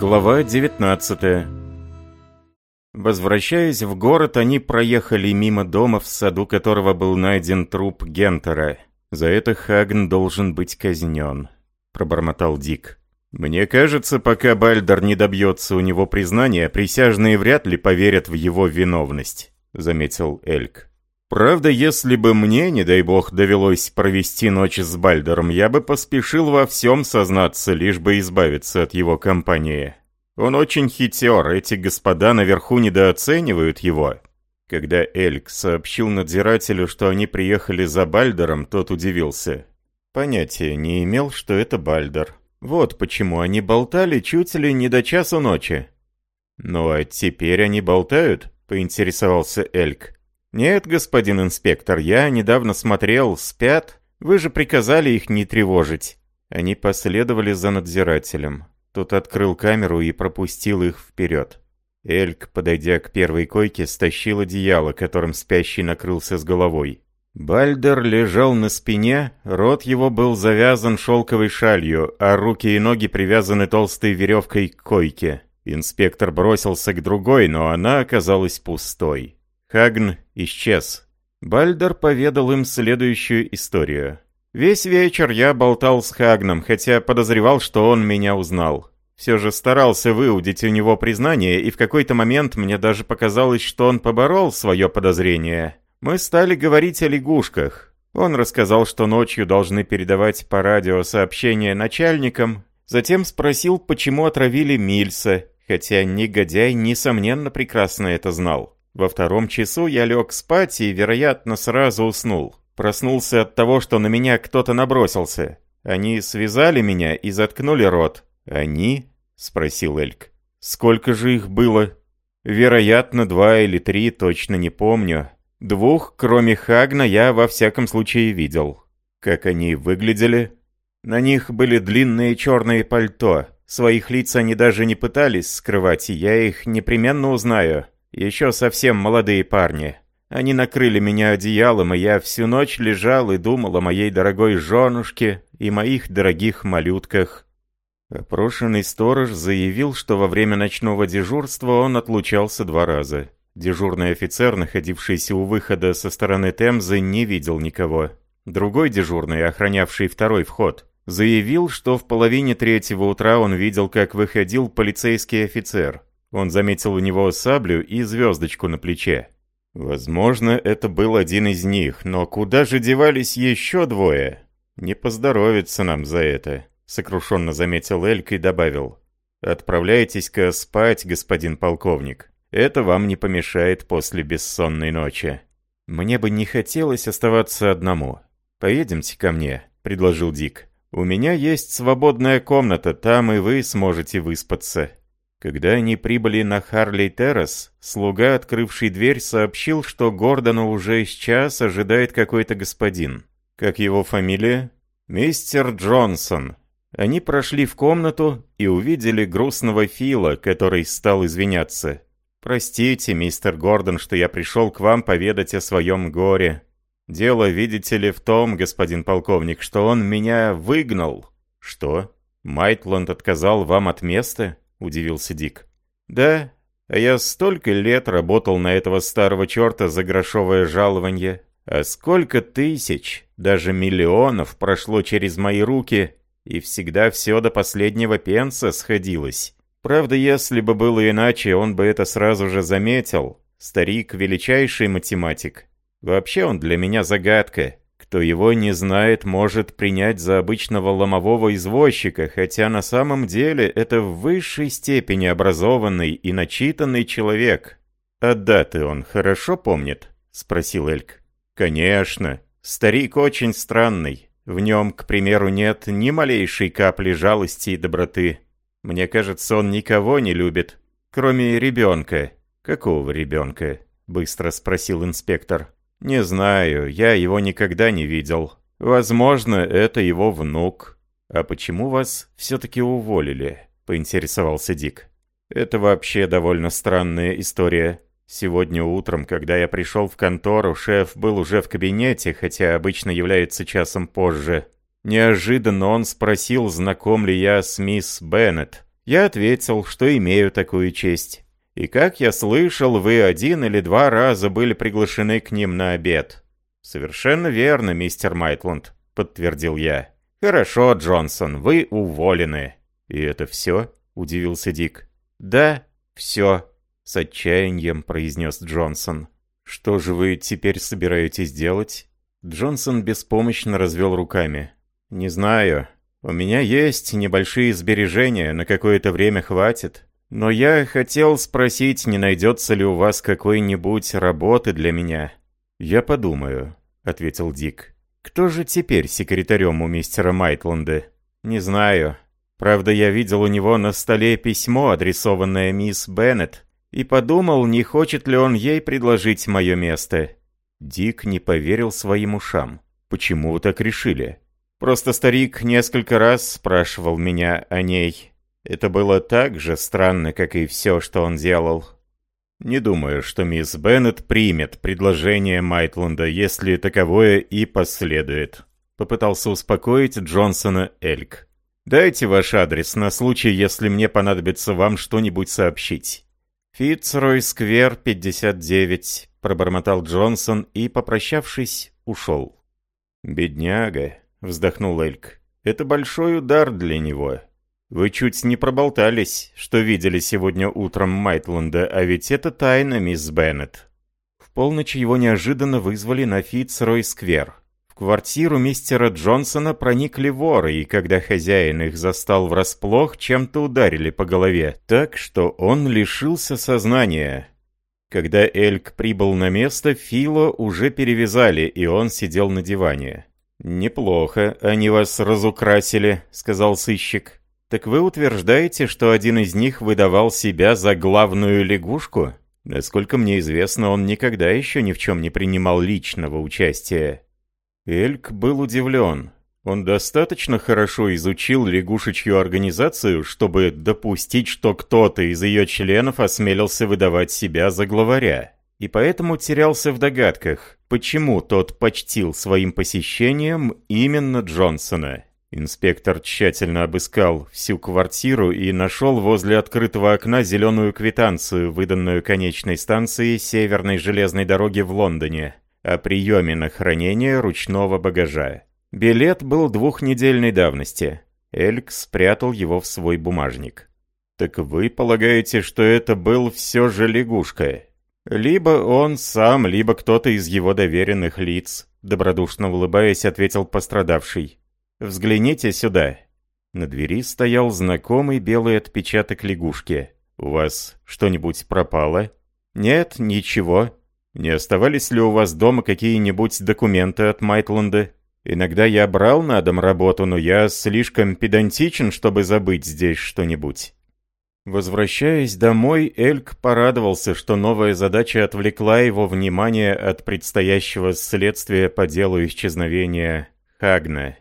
Глава 19 Возвращаясь в город, они проехали мимо дома, в саду которого был найден труп Гентера. «За это Хагн должен быть казнен», — пробормотал Дик. «Мне кажется, пока Бальдер не добьется у него признания, присяжные вряд ли поверят в его виновность», — заметил Эльк. «Правда, если бы мне, не дай бог, довелось провести ночь с Бальдером, я бы поспешил во всем сознаться, лишь бы избавиться от его компании. Он очень хитер, эти господа наверху недооценивают его». Когда Эльк сообщил надзирателю, что они приехали за Бальдером, тот удивился. Понятия не имел, что это Бальдер. Вот почему они болтали чуть ли не до часу ночи. «Ну а теперь они болтают?» — поинтересовался Эльк. «Нет, господин инспектор, я недавно смотрел, спят. Вы же приказали их не тревожить». Они последовали за надзирателем. Тот открыл камеру и пропустил их вперед. Эльк, подойдя к первой койке, стащил одеяло, которым спящий накрылся с головой. Бальдер лежал на спине, рот его был завязан шелковой шалью, а руки и ноги привязаны толстой веревкой к койке. Инспектор бросился к другой, но она оказалась пустой. Хагн исчез. Бальдер поведал им следующую историю. «Весь вечер я болтал с Хагном, хотя подозревал, что он меня узнал. Все же старался выудить у него признание, и в какой-то момент мне даже показалось, что он поборол свое подозрение. Мы стали говорить о лягушках. Он рассказал, что ночью должны передавать по радио сообщения начальникам, затем спросил, почему отравили Мильса, хотя негодяй, несомненно, прекрасно это знал. Во втором часу я лег спать и, вероятно, сразу уснул. Проснулся от того, что на меня кто-то набросился. Они связали меня и заткнули рот. «Они?» — спросил Эльк. «Сколько же их было?» «Вероятно, два или три, точно не помню. Двух, кроме Хагна, я во всяком случае видел. Как они выглядели? На них были длинные черные пальто. Своих лиц они даже не пытались скрывать, и я их непременно узнаю. Еще совсем молодые парни. Они накрыли меня одеялом, и я всю ночь лежал и думал о моей дорогой женушке и моих дорогих малютках. Опрошенный сторож заявил, что во время ночного дежурства он отлучался два раза. Дежурный офицер, находившийся у выхода со стороны Темзы, не видел никого. Другой дежурный, охранявший второй вход, заявил, что в половине третьего утра он видел, как выходил полицейский офицер. Он заметил у него саблю и звездочку на плече. Возможно, это был один из них, но куда же девались еще двое? Не поздоровится нам за это, сокрушенно заметил Эльк и добавил. Отправляйтесь-ка спать, господин полковник. Это вам не помешает после бессонной ночи. Мне бы не хотелось оставаться одному. Поедемте ко мне, предложил Дик. У меня есть свободная комната, там и вы сможете выспаться. Когда они прибыли на Харли-Террас, слуга, открывший дверь, сообщил, что Гордона уже сейчас ожидает какой-то господин. Как его фамилия? Мистер Джонсон. Они прошли в комнату и увидели грустного Фила, который стал извиняться. «Простите, мистер Гордон, что я пришел к вам поведать о своем горе. Дело, видите ли, в том, господин полковник, что он меня выгнал». «Что? Майтланд отказал вам от места?» — удивился Дик. «Да, а я столько лет работал на этого старого черта за грошовое жалование. А сколько тысяч, даже миллионов прошло через мои руки, и всегда все до последнего пенса сходилось». Правда, если бы было иначе, он бы это сразу же заметил. Старик — величайший математик. Вообще он для меня загадка. Кто его не знает, может принять за обычного ломового извозчика, хотя на самом деле это в высшей степени образованный и начитанный человек. «А даты он хорошо помнит?» — спросил Эльк. «Конечно. Старик очень странный. В нем, к примеру, нет ни малейшей капли жалости и доброты. Мне кажется, он никого не любит, кроме ребенка. Какого ребенка? Быстро спросил инспектор. Не знаю, я его никогда не видел. Возможно, это его внук. А почему вас все-таки уволили? Поинтересовался Дик. Это вообще довольно странная история. Сегодня утром, когда я пришел в контору, шеф был уже в кабинете, хотя обычно является часом позже. Неожиданно он спросил, знаком ли я с мисс Беннет. Я ответил, что имею такую честь. И как я слышал, вы один или два раза были приглашены к ним на обед. Совершенно верно, мистер Майтланд, подтвердил я. Хорошо, Джонсон, вы уволены. И это все? Удивился Дик. Да, все, с отчаянием произнес Джонсон. Что же вы теперь собираетесь делать? Джонсон беспомощно развел руками. «Не знаю. У меня есть небольшие сбережения, на какое-то время хватит. Но я хотел спросить, не найдется ли у вас какой-нибудь работы для меня?» «Я подумаю», — ответил Дик. «Кто же теперь секретарем у мистера Майтланда?» «Не знаю. Правда, я видел у него на столе письмо, адресованное мисс Беннет, и подумал, не хочет ли он ей предложить мое место». Дик не поверил своим ушам. «Почему вы так решили?» «Просто старик несколько раз спрашивал меня о ней. Это было так же странно, как и все, что он делал». «Не думаю, что мисс Беннет примет предложение Майтланда, если таковое и последует», — попытался успокоить Джонсона Эльк. «Дайте ваш адрес на случай, если мне понадобится вам что-нибудь сообщить». «Фитцрой Сквер, 59», — пробормотал Джонсон и, попрощавшись, ушел. «Бедняга», — вздохнул Эльк. «Это большой удар для него. Вы чуть не проболтались, что видели сегодня утром Майтленда, а ведь это тайна, мисс Беннет». В полночь его неожиданно вызвали на Фитцрой-сквер квартиру мистера Джонсона проникли воры, и когда хозяин их застал врасплох, чем-то ударили по голове, так что он лишился сознания. Когда Эльк прибыл на место, Фило уже перевязали, и он сидел на диване. «Неплохо, они вас разукрасили», — сказал сыщик. «Так вы утверждаете, что один из них выдавал себя за главную лягушку?» Насколько мне известно, он никогда еще ни в чем не принимал личного участия. Эльк был удивлен. Он достаточно хорошо изучил лягушечью организацию, чтобы допустить, что кто-то из ее членов осмелился выдавать себя за главаря. И поэтому терялся в догадках, почему тот почтил своим посещением именно Джонсона. Инспектор тщательно обыскал всю квартиру и нашел возле открытого окна зеленую квитанцию, выданную конечной станции Северной железной дороги в Лондоне о приеме на хранение ручного багажа. Билет был двухнедельной давности. Эльк спрятал его в свой бумажник. «Так вы полагаете, что это был все же лягушка?» «Либо он сам, либо кто-то из его доверенных лиц», добродушно улыбаясь, ответил пострадавший. «Взгляните сюда». На двери стоял знакомый белый отпечаток лягушки. «У вас что-нибудь пропало?» «Нет, ничего», не оставались ли у вас дома какие-нибудь документы от Майтланда? Иногда я брал на дом работу, но я слишком педантичен, чтобы забыть здесь что-нибудь». Возвращаясь домой, Эльк порадовался, что новая задача отвлекла его внимание от предстоящего следствия по делу исчезновения Хагна.